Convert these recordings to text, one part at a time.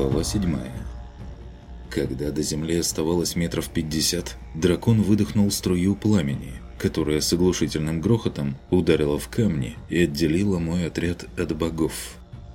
Глава 7 Когда до земли оставалось метров пятьдесят, дракон выдохнул струю пламени, которая с оглушительным грохотом ударила в камни и отделила мой отряд от богов.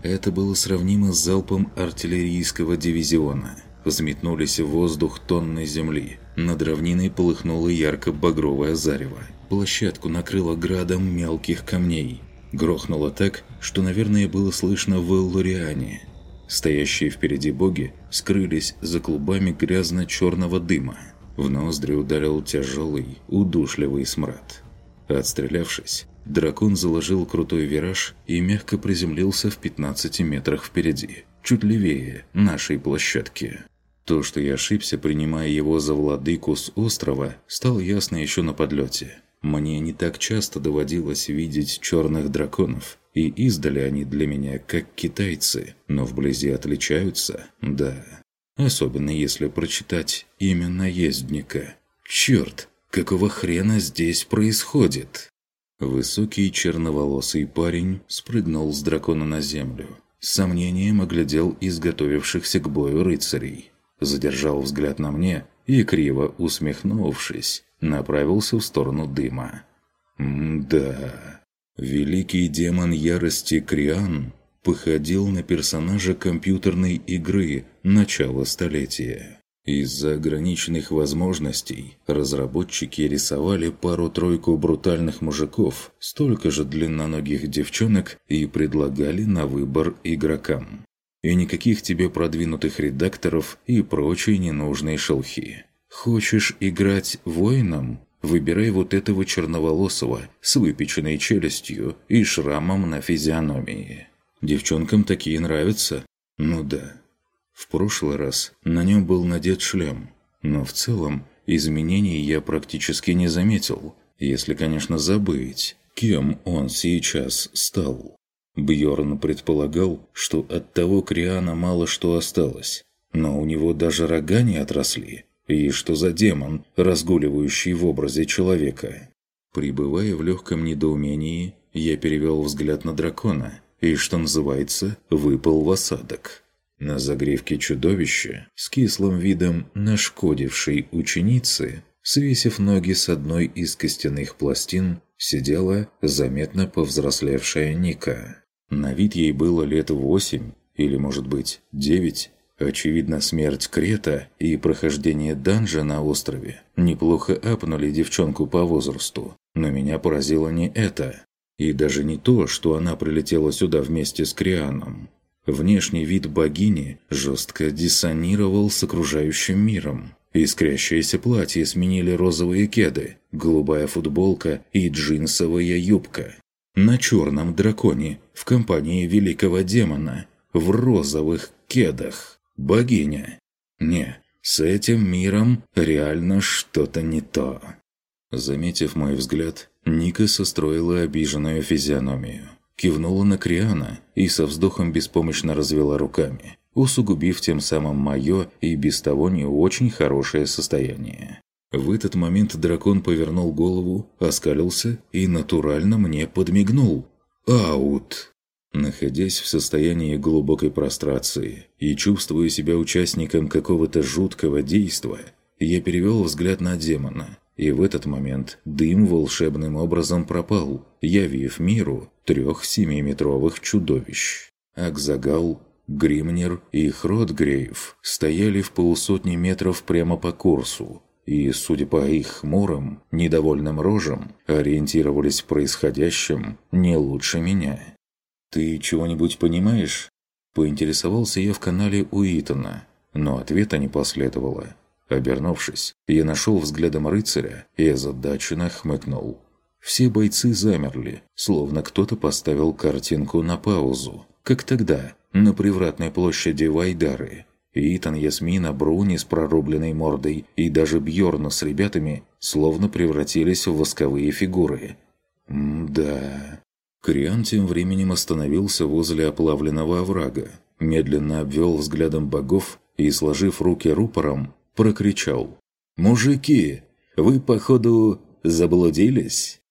Это было сравнимо с залпом артиллерийского дивизиона. Взметнулись в воздух тонны земли. Над равниной полыхнуло ярко-багровое зарево. Площадку накрыло градом мелких камней. Грохнуло так, что, наверное, было слышно в Эллориане – Стоящие впереди боги скрылись за клубами грязно-черного дыма. В ноздри ударил тяжелый, удушливый смрад. Отстрелявшись, дракон заложил крутой вираж и мягко приземлился в 15 метрах впереди, чуть левее нашей площадки. То, что я ошибся, принимая его за владыку с острова, стало ясно еще на подлете. Мне не так часто доводилось видеть черных драконов, и издали они для меня как китайцы, но вблизи отличаются, да. Особенно если прочитать имя наездника. Черт, какого хрена здесь происходит? Высокий черноволосый парень спрыгнул с дракона на землю. С сомнением оглядел изготовившихся к бою рыцарей. Задержал взгляд на мне и, криво усмехнувшись, направился в сторону дыма. «М-да...» Великий демон ярости Криан походил на персонажа компьютерной игры начала столетия. Из-за ограниченных возможностей разработчики рисовали пару-тройку брутальных мужиков, столько же длинноногих девчонок и предлагали на выбор игрокам. И никаких тебе продвинутых редакторов и прочей ненужной шелхи. Хочешь играть воином? Выбирай вот этого черноволосого с выпеченной челюстью и шрамом на физиономии. Девчонкам такие нравятся? Ну да. В прошлый раз на нем был надет шлем, но в целом изменений я практически не заметил, если, конечно, забыть, кем он сейчас стал. Бьорн предполагал, что от того Криана мало что осталось, но у него даже рога не отросли, и что за демон, разгуливающий в образе человека? Прибывая в легком недоумении, я перевел взгляд на дракона и, что называется, выпал в осадок. На загривке чудовища, с кислым видом нашкодившей ученицы, свесив ноги с одной из костяных пластин, сидела заметно повзрослевшая Ника. На вид ей было лет восемь или, может быть, девять, Очевидно, смерть Крета и прохождение данжа на острове неплохо апнули девчонку по возрасту, но меня поразило не это. И даже не то, что она прилетела сюда вместе с Крианом. Внешний вид богини жестко диссонировал с окружающим миром. Искрящееся платье сменили розовые кеды, голубая футболка и джинсовая юбка. На черном драконе, в компании великого демона, в розовых кедах. Богиня. Не, с этим миром реально что-то не то. Заметив мой взгляд, Ника состроила обиженную физиономию. Кивнула на Криана и со вздохом беспомощно развела руками, усугубив тем самым мое и без того не очень хорошее состояние. В этот момент дракон повернул голову, оскалился и натурально мне подмигнул. «Аут!» Находясь в состоянии глубокой прострации и чувствуя себя участником какого-то жуткого действа, я перевел взгляд на демона, и в этот момент дым волшебным образом пропал, явив миру трех семиметровых чудовищ. Акзагал, Гримнер и Хротгрейв стояли в полусотни метров прямо по курсу, и, судя по их хмурым, недовольным рожам, ориентировались в происходящем не лучше меня. «Ты чего-нибудь понимаешь?» Поинтересовался я в канале у Итана, но ответа не последовало. Обернувшись, я нашел взглядом рыцаря и озадаченно хмыкнул. Все бойцы замерли, словно кто-то поставил картинку на паузу, как тогда, на привратной площади Вайдары. Итан, Ясмина, Бруни с прорубленной мордой и даже Бьорна с ребятами словно превратились в восковые фигуры. М-да... Криан тем временем остановился возле оплавленного оврага, медленно обвел взглядом богов и, сложив руки рупором, прокричал. «Мужики, вы, походу, заблудились?»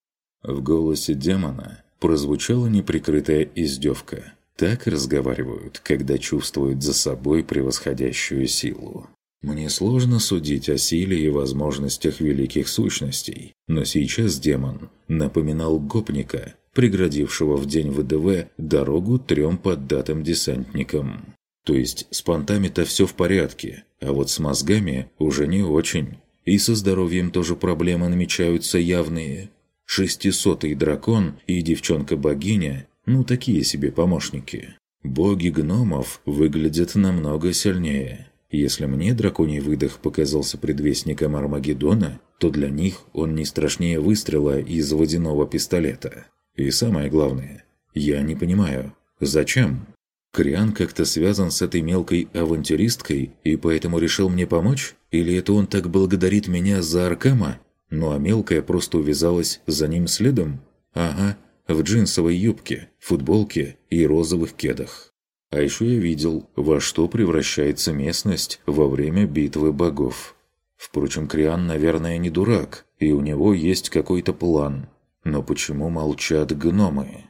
В голосе демона прозвучала неприкрытая издевка. Так разговаривают, когда чувствуют за собой превосходящую силу. Мне сложно судить о силе и возможностях великих сущностей, но сейчас демон напоминал гопника, преградившего в день ВДВ дорогу трем поддатым десантникам. То есть с понтами-то все в порядке, а вот с мозгами уже не очень. И со здоровьем тоже проблемы намечаются явные. Шестисотый дракон и девчонка-богиня – ну такие себе помощники. Боги гномов выглядят намного сильнее. Если мне драконий выдох показался предвестником Армагеддона, то для них он не страшнее выстрела из водяного пистолета. И самое главное, я не понимаю, зачем? Криан как-то связан с этой мелкой авантюристкой и поэтому решил мне помочь? Или это он так благодарит меня за Аркама? Ну а мелкая просто увязалась за ним следом? Ага, в джинсовой юбке, футболке и розовых кедах. А еще я видел, во что превращается местность во время битвы богов. Впрочем, Криан, наверное, не дурак, и у него есть какой-то план. Но почему молчат гномы?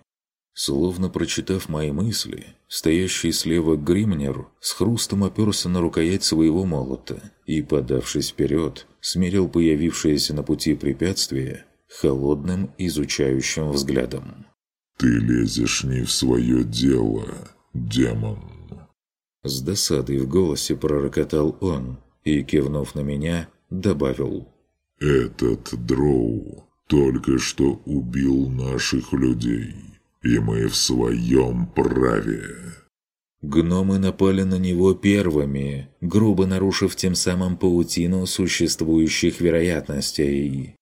Словно прочитав мои мысли, стоящий слева Гримнер с хрустом оперся на рукоять своего молота и, подавшись вперед, смирил появившееся на пути препятствие холодным изучающим взглядом. «Ты лезешь не в свое дело, демон!» С досадой в голосе пророкотал он и, кивнув на меня, добавил. «Этот дроу только что убил наших людей» и мы в своем праве». Гномы напали на него первыми, грубо нарушив тем самым паутину существующих вероятностей.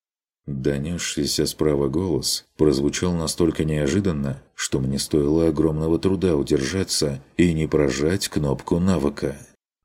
Донесшийся справа голос прозвучал настолько неожиданно, что мне стоило огромного труда удержаться и не прожать кнопку навыка.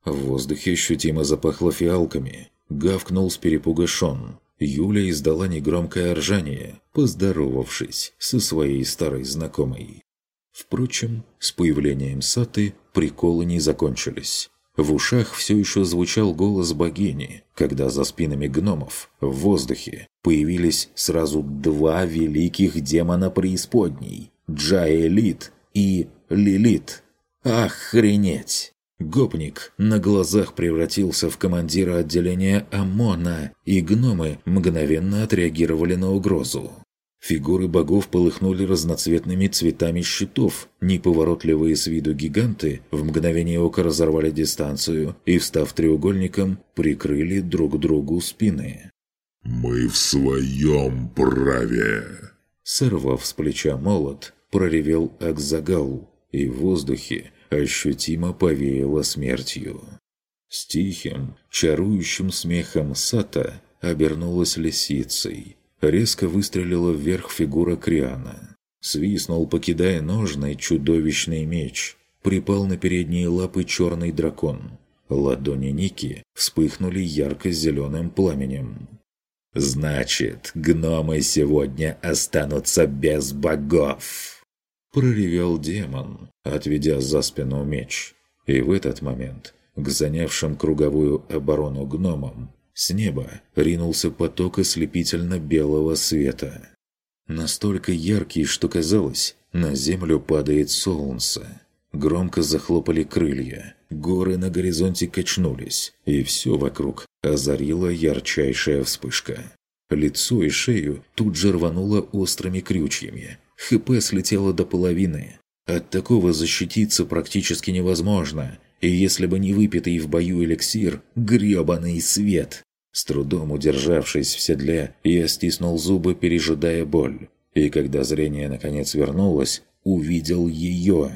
В воздухе ощутимо запахло фиалками. Гавкнул с перепуга Шон. Юля издала негромкое ржание, поздоровавшись со своей старой знакомой. Впрочем, с появлением Саты приколы не закончились. В ушах все еще звучал голос богини, когда за спинами гномов в воздухе появились сразу два великих демона преисподней – Джаэлит и Лилит. Охренеть! Гопник на глазах превратился в командира отделения ОМОНа, и гномы мгновенно отреагировали на угрозу. Фигуры богов полыхнули разноцветными цветами щитов. Неповоротливые с виду гиганты в мгновение ока разорвали дистанцию и, встав треугольником, прикрыли друг другу спины. «Мы в своем праве!» Сорвав с плеча молот, проревел Акзагал, и в воздухе ощутимо повеяло смертью. С тихим, чарующим смехом Сата обернулась лисицей. Резко выстрелила вверх фигура Криана. Свистнул, покидая ножный чудовищный меч. Припал на передние лапы черный дракон. Ладони Ники вспыхнули ярко-зеленым пламенем. «Значит, гномы сегодня останутся без богов!» Проревел демон, отведя за спину меч. И в этот момент к занявшим круговую оборону гномам с неба ринулся поток ослепительно-белого света. Настолько яркий, что казалось, на землю падает солнце. Громко захлопали крылья, горы на горизонте качнулись, и все вокруг озарила ярчайшая вспышка. Лицо и шею тут же рвануло острыми крючьями, ХП слетело до половины. От такого защититься практически невозможно, и если бы не выпитый в бою эликсир, грёбаный свет. С трудом удержавшись в седле, я стиснул зубы, пережидая боль. И когда зрение наконец вернулось, увидел ее.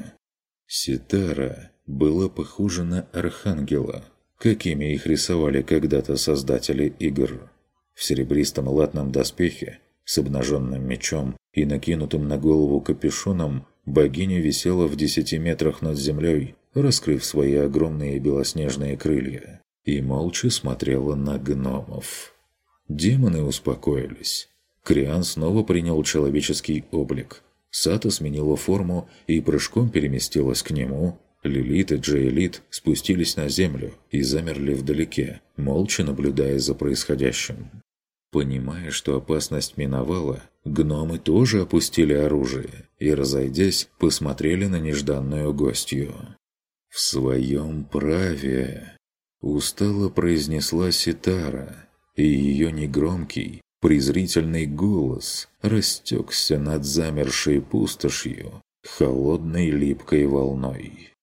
Ситара была похожа на архангела, какими их рисовали когда-то создатели игр. В серебристом латном доспехе с обнаженным мечом и накинутым на голову капюшоном, богиня висела в десяти метрах над землей, раскрыв свои огромные белоснежные крылья, и молча смотрела на гномов. Демоны успокоились. Криан снова принял человеческий облик. Сата сменила форму и прыжком переместилась к нему. Лилит и Джейлит спустились на землю и замерли вдалеке, молча наблюдая за происходящим. Понимая, что опасность миновала, гномы тоже опустили оружие и, разойдясь, посмотрели на нежданную гостью. «В своем праве», – устало произнесла Ситара, и ее негромкий, презрительный голос растекся над замершей пустошью холодной липкой волной.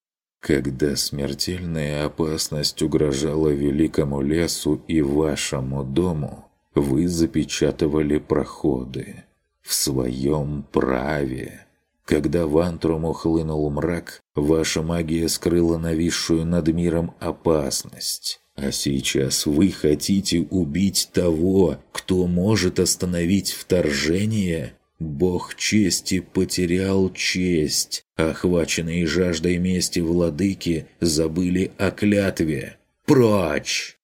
Когда смертельная опасность угрожала великому лесу и вашему дому, вы запечатывали проходы. В своем праве. Когда в Антруму хлынул мрак, ваша магия скрыла нависшую над миром опасность. А сейчас вы хотите убить того, кто может остановить вторжение? Бог чести потерял честь. Охваченные жаждой мести владыки забыли о клятве. Прочь!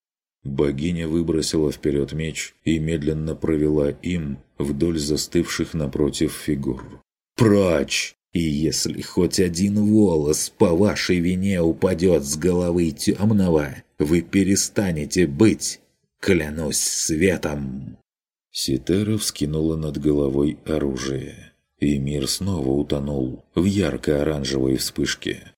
Богиня выбросила вперед меч и медленно провела им вдоль застывших напротив фигур. «Прочь! И если хоть один волос по вашей вине упадет с головы темного, вы перестанете быть, клянусь светом!» Ситера вскинула над головой оружие, и мир снова утонул в ярко-оранжевой вспышке.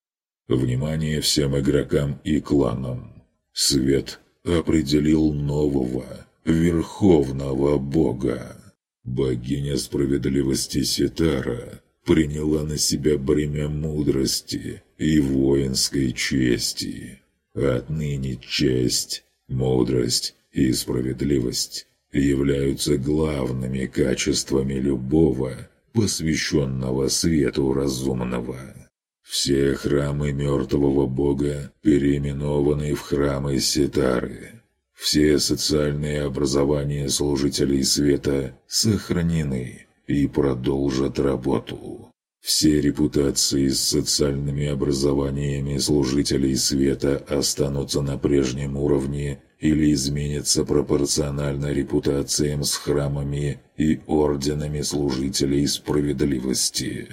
«Внимание всем игрокам и кланам! Свет определил нового, верховного бога. Богиня справедливости Ситара приняла на себя бремя мудрости и воинской чести. Отныне честь, мудрость и справедливость являются главными качествами любого, посвященного свету разумного. Все храмы мертвого бога переименованы в храмы Ситары. Все социальные образования служителей света сохранены и продолжат работу. Все репутации с социальными образованиями служителей света останутся на прежнем уровне или изменятся пропорционально репутациям с храмами и орденами служителей справедливости.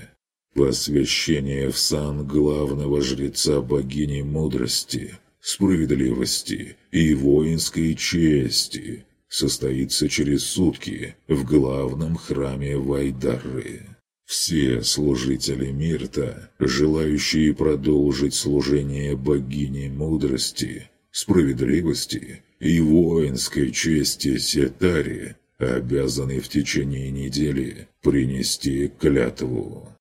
Посвящение в сан главного жреца богини мудрости, справедливости и воинской чести состоится через сутки в главном храме Вайдары. Все служители Мирта, желающие продолжить служение богине мудрости, справедливости и воинской чести Сетари, обязаны в течение недели принести клятву.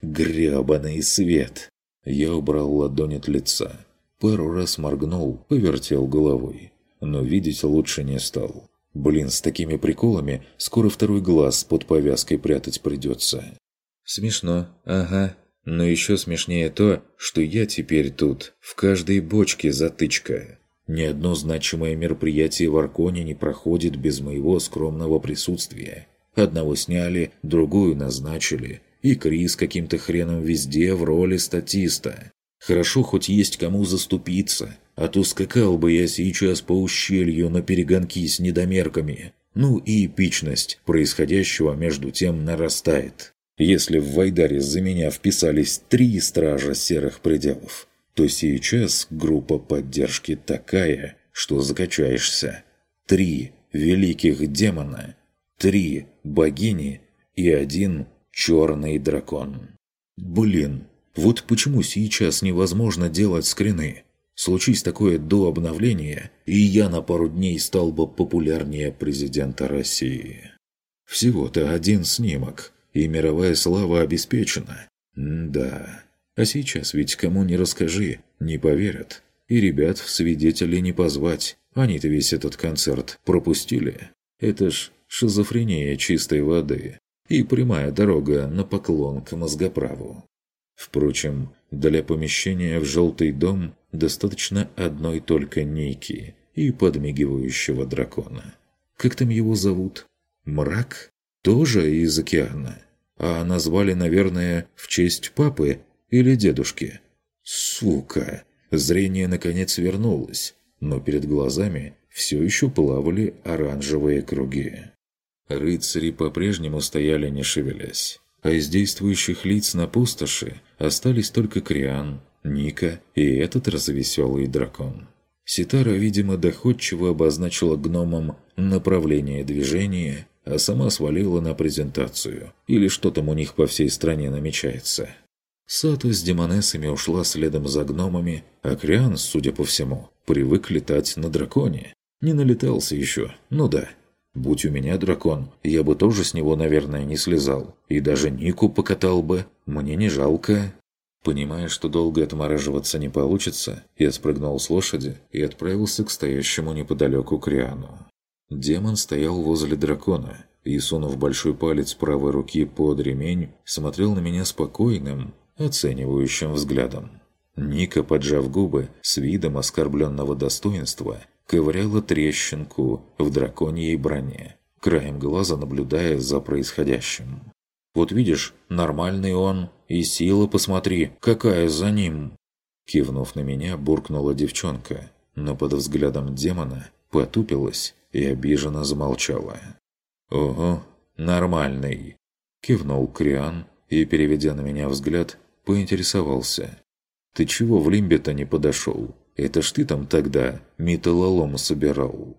Гребаный свет! Я убрал ладонь от лица. Пару раз моргнул, повертел головой. Но видеть лучше не стал. Блин, с такими приколами скоро второй глаз под повязкой прятать придется. Смешно, ага. Но еще смешнее то, что я теперь тут, в каждой бочке затычка. Ни одно значимое мероприятие в Арконе не проходит без моего скромного присутствия. Одного сняли, другую назначили – и Крис каким-то хреном везде в роли статиста. Хорошо хоть есть кому заступиться, а то скакал бы я сейчас по ущелью на перегонки с недомерками. Ну и эпичность происходящего между тем нарастает. Если в Вайдаре за меня вписались три стража серых пределов, то сейчас группа поддержки такая, что закачаешься. Три великих демона, три богини и один Черный дракон. Блин, вот почему сейчас невозможно делать скрины. Случись такое до обновления, и я на пару дней стал бы популярнее президента России. Всего-то один снимок, и мировая слава обеспечена. М да. А сейчас ведь кому не расскажи, не поверят. И ребят в свидетели не позвать. Они-то весь этот концерт пропустили. Это ж шизофрения чистой воды и прямая дорога на поклон к мозгоправу. Впрочем, для помещения в желтый дом достаточно одной только нейки и подмигивающего дракона. Как там его зовут? Мрак? Тоже из океана. А назвали, наверное, в честь папы или дедушки. Сука! Зрение наконец вернулось, но перед глазами все еще плавали оранжевые круги. Рыцари по-прежнему стояли не шевелясь. А из действующих лиц на пустоши остались только Криан, Ника и этот развеселый дракон. Ситара, видимо, доходчиво обозначила гномам направление движения, а сама свалила на презентацию. Или что там у них по всей стране намечается. Сата с демонессами ушла следом за гномами, а Криан, судя по всему, привык летать на драконе. Не налетался еще, ну да. Будь у меня дракон, я бы тоже с него, наверное, не слезал. И даже Нику покатал бы. Мне не жалко. Понимая, что долго отмораживаться не получится, я спрыгнул с лошади и отправился к стоящему неподалеку Криану. Демон стоял возле дракона и, сунув большой палец правой руки под ремень, смотрел на меня спокойным, оценивающим взглядом. Ника, поджав губы, с видом оскорбленного достоинства, ковыряла трещинку в драконьей броне, краем глаза наблюдая за происходящим. «Вот видишь, нормальный он, и сила, посмотри, какая за ним!» Кивнув на меня, буркнула девчонка, но под взглядом демона потупилась и обиженно замолчала. «Ого, нормальный!» Кивнул Криан и, переведя на меня взгляд, поинтересовался. «Ты чего в лимбе-то не подошел? Это ж ты там тогда металлолом собирал».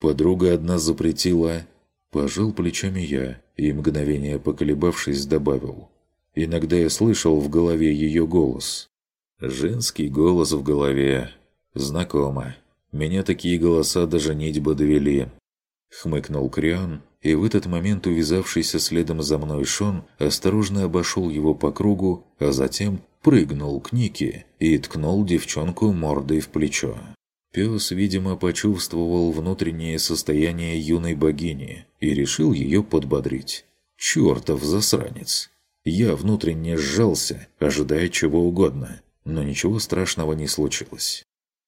Подруга одна запретила. Пожал плечами я и, мгновение поколебавшись, добавил. Иногда я слышал в голове ее голос. Женский голос в голове. Знакомо. Меня такие голоса даже нить бы довели. Хмыкнул Криан и в этот момент увязавшийся следом за мной Шон осторожно обошел его по кругу, а затем прыгнул к Нике и ткнул девчонку мордой в плечо. Пес, видимо, почувствовал внутреннее состояние юной богини и решил ее подбодрить. «Чертов засранец!» Я внутренне сжался, ожидая чего угодно, но ничего страшного не случилось.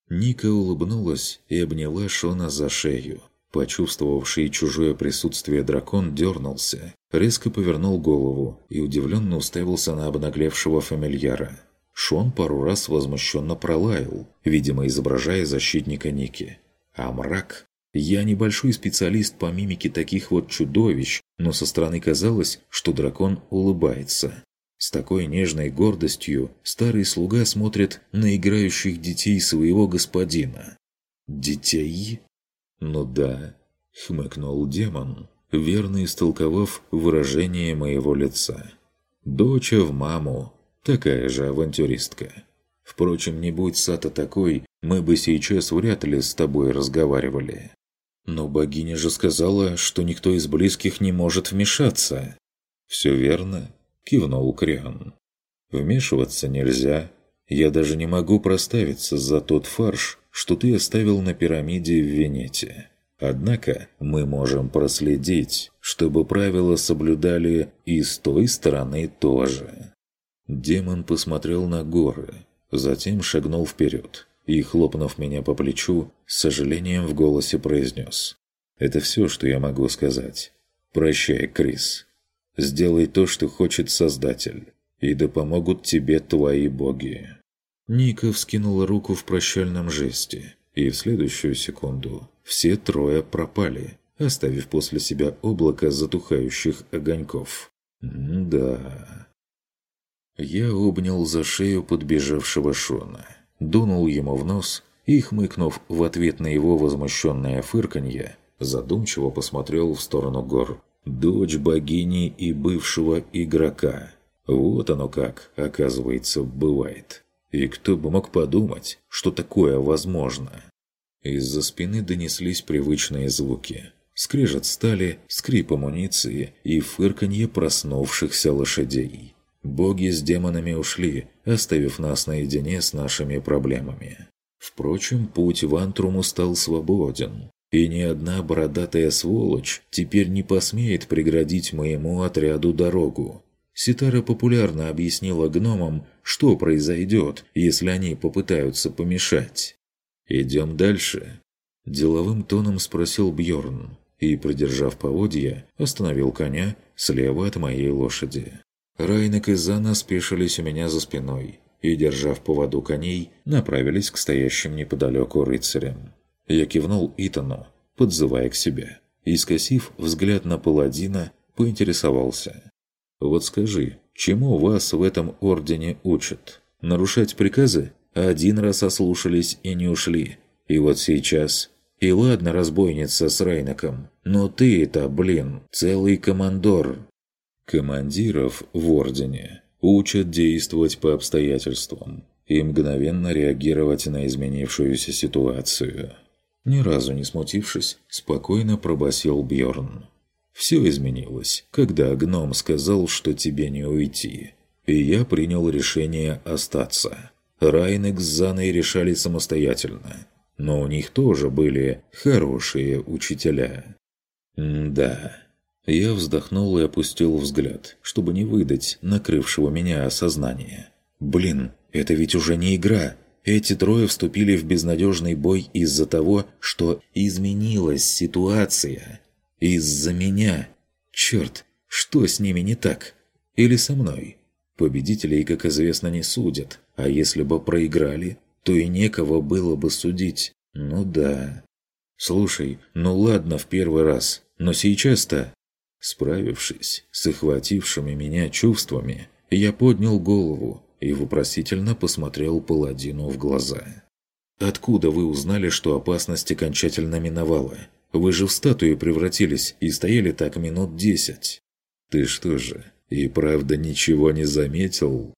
Ника улыбнулась и обняла Шона за шею, Почувствовавший чужое присутствие дракон дернулся, резко повернул голову и удивленно уставился на обнаглевшего фамильяра. Шон пару раз возмущенно пролаял, видимо, изображая защитника Ники. А мрак? Я небольшой специалист по мимике таких вот чудовищ, но со стороны казалось, что дракон улыбается. С такой нежной гордостью старый слуга смотрит на играющих детей своего господина. Детей? «Ну да», — хмыкнул демон, верно истолковав выражение моего лица. «Доча в маму, такая же авантюристка. Впрочем, не будь Сата такой, мы бы сейчас вряд ли с тобой разговаривали. Но богиня же сказала, что никто из близких не может вмешаться». «Все верно», — кивнул Криан. «Вмешиваться нельзя. Я даже не могу проставиться за тот фарш, что ты оставил на пирамиде в Венете. Однако мы можем проследить, чтобы правила соблюдали и с той стороны тоже». Демон посмотрел на горы, затем шагнул вперед и, хлопнув меня по плечу, с сожалением в голосе произнес. «Это все, что я могу сказать. Прощай, Крис. Сделай то, что хочет Создатель, и да помогут тебе твои боги». Ника вскинула руку в прощальном жесте, и в следующую секунду все трое пропали, оставив после себя облако затухающих огоньков. М да. Я обнял за шею подбежавшего Шона, дунул ему в нос и, хмыкнув в ответ на его возмущенное фырканье, задумчиво посмотрел в сторону гор. Дочь богини и бывшего игрока. Вот оно как, оказывается, бывает. И кто бы мог подумать, что такое возможно? Из-за спины донеслись привычные звуки. Скрежет стали, скрип амуниции и фырканье проснувшихся лошадей. Боги с демонами ушли, оставив нас наедине с нашими проблемами. Впрочем, путь в Антруму стал свободен, и ни одна бородатая сволочь теперь не посмеет преградить моему отряду дорогу. Ситара популярно объяснила гномам, что произойдет, если они попытаются помешать. «Идем дальше?» Деловым тоном спросил Бьорн и, придержав поводья, остановил коня слева от моей лошади. Райнек и Зана спешились у меня за спиной и, держав поводу коней, направились к стоящим неподалеку рыцарям. Я кивнул Итану, подзывая к себе, и, скосив взгляд на паладина, поинтересовался. Вот скажи, чему вас в этом ордене учат? Нарушать приказы? Один раз ослушались и не ушли. И вот сейчас И ладно, разбойница с Райнаком, но ты-то, блин, целый командор. Командиров в Ордене учат действовать по обстоятельствам и мгновенно реагировать на изменившуюся ситуацию. Ни разу не смутившись, спокойно пробасил Бьорн. Все изменилось, когда гном сказал, что тебе не уйти. И я принял решение остаться. Райнек с Заной решали самостоятельно. Но у них тоже были хорошие учителя. Да. Я вздохнул и опустил взгляд, чтобы не выдать накрывшего меня осознания. Блин, это ведь уже не игра. Эти трое вступили в безнадежный бой из-за того, что изменилась ситуация. Из-за меня. Черт, что с ними не так? Или со мной? Победителей, как известно, не судят. А если бы проиграли, то и некого было бы судить. Ну да. Слушай, ну ладно в первый раз, но сейчас-то... Справившись с охватившими меня чувствами, я поднял голову и вопросительно посмотрел паладину в глаза. «Откуда вы узнали, что опасность окончательно миновала? Вы же в статую превратились и стояли так минут десять. Ты что же, и правда ничего не заметил?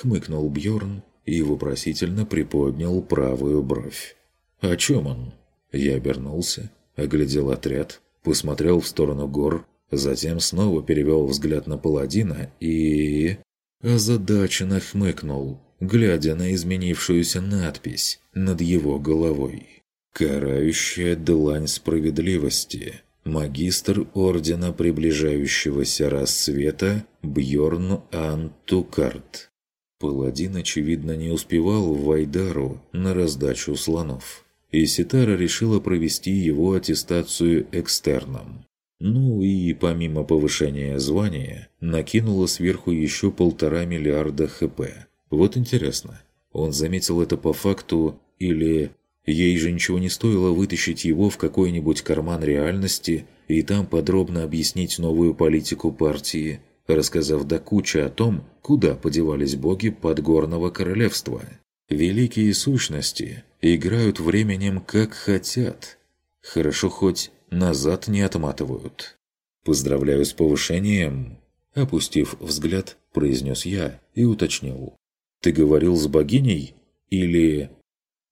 Хмыкнул Бьорн и вопросительно приподнял правую бровь. О чем он? Я обернулся, оглядел отряд, посмотрел в сторону гор, затем снова перевел взгляд на паладина и... озадаченно хмыкнул, глядя на изменившуюся надпись над его головой. Карающая длань справедливости. Магистр Ордена Приближающегося Рассвета Бьорн Антукарт. Паладин, очевидно, не успевал в Вайдару на раздачу слонов. И Ситара решила провести его аттестацию экстерном. Ну и, помимо повышения звания, накинула сверху еще полтора миллиарда ХП. Вот интересно, он заметил это по факту или Ей же ничего не стоило вытащить его в какой-нибудь карман реальности и там подробно объяснить новую политику партии, рассказав до кучи о том, куда подевались боги Подгорного Королевства. Великие сущности играют временем как хотят. Хорошо хоть назад не отматывают. «Поздравляю с повышением!» Опустив взгляд, произнес я и уточнил. «Ты говорил с богиней? Или...»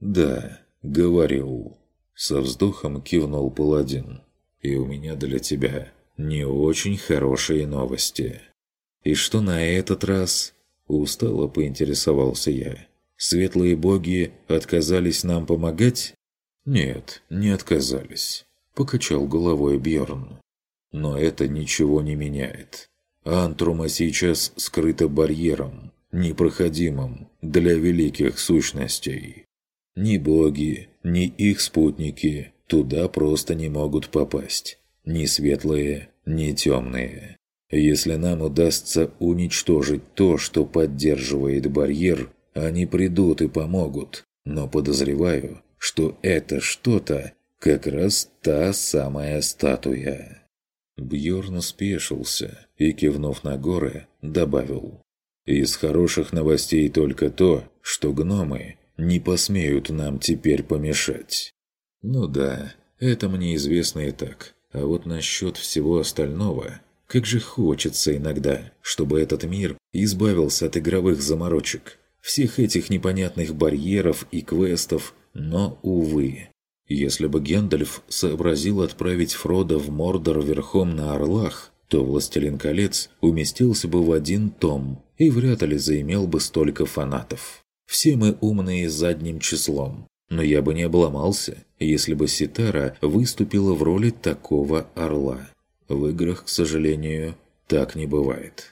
«Да, «Говорил». Со вздохом кивнул паладин. «И у меня для тебя не очень хорошие новости». «И что на этот раз?» Устало поинтересовался я. «Светлые боги отказались нам помогать?» «Нет, не отказались», — покачал головой Бьорн. «Но это ничего не меняет. Антрума сейчас скрыта барьером, непроходимым для великих сущностей. Ни боги, ни их спутники туда просто не могут попасть. Ни светлые, ни темные. Если нам удастся уничтожить то, что поддерживает барьер, они придут и помогут. Но подозреваю, что это что-то как раз та самая статуя. Бьорн спешился и, кивнув на горы, добавил. «Из хороших новостей только то, что гномы не посмеют нам теперь помешать. Ну да, это мне известно и так. А вот насчет всего остального, как же хочется иногда, чтобы этот мир избавился от игровых заморочек, всех этих непонятных барьеров и квестов, но, увы. Если бы Гендальф сообразил отправить Фрода в Мордор верхом на орлах, то «Властелин колец» уместился бы в один том и вряд ли заимел бы столько фанатов. Все мы умные задним числом. Но я бы не обломался, если бы Ситара выступила в роли такого орла. В играх, к сожалению, так не бывает.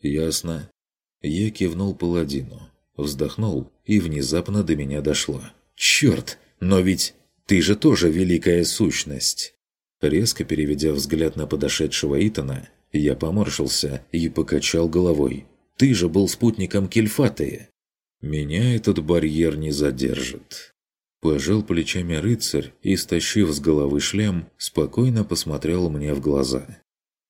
Ясно. Я кивнул паладину, вздохнул, и внезапно до меня дошло. «Черт! Но ведь ты же тоже великая сущность!» Резко переведя взгляд на подошедшего Итана, я поморщился и покачал головой. «Ты же был спутником Кельфатые!» Меня этот барьер не задержит. Пожал плечами рыцарь и, стащив с головы шлем, спокойно посмотрел мне в глаза.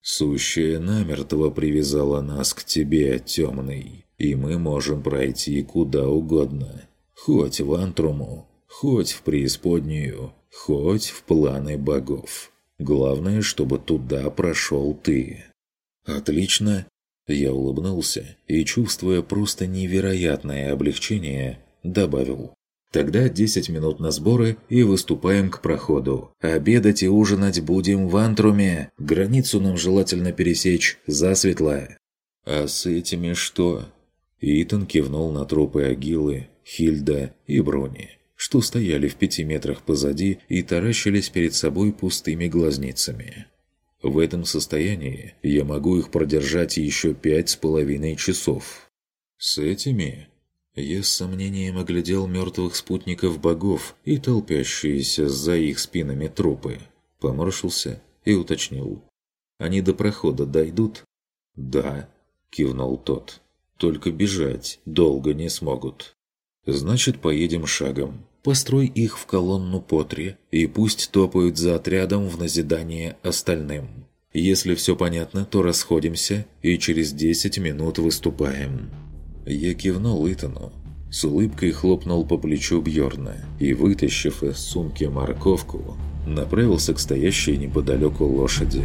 «Сущая намертво привязала нас к тебе, темный, и мы можем пройти куда угодно. Хоть в Антруму, хоть в преисподнюю, Хоть в планы богов. Главное, чтобы туда прошел ты. Отлично. Я улыбнулся и, чувствуя просто невероятное облегчение, добавил. Тогда 10 минут на сборы и выступаем к проходу. Обедать и ужинать будем в антруме. Границу нам желательно пересечь засветло. А с этими что? Итан кивнул на трупы Агилы, Хильда и Брони, что стояли в пяти метрах позади и таращились перед собой пустыми глазницами. В этом состоянии я могу их продержать еще пять с половиной часов. С этими я с сомнением оглядел мертвых спутников богов и толпящиеся за их спинами трупы. Поморщился и уточнил. «Они до прохода дойдут?» «Да», — кивнул тот. «Только бежать долго не смогут». «Значит, поедем шагом. Построй их в колонну по три, и пусть топают за отрядом в назидание остальным. Если все понятно, то расходимся и через десять минут выступаем». Я кивнул Итану, с улыбкой хлопнул по плечу Бьорна и, вытащив из сумки морковку, направился к стоящей неподалеку лошади.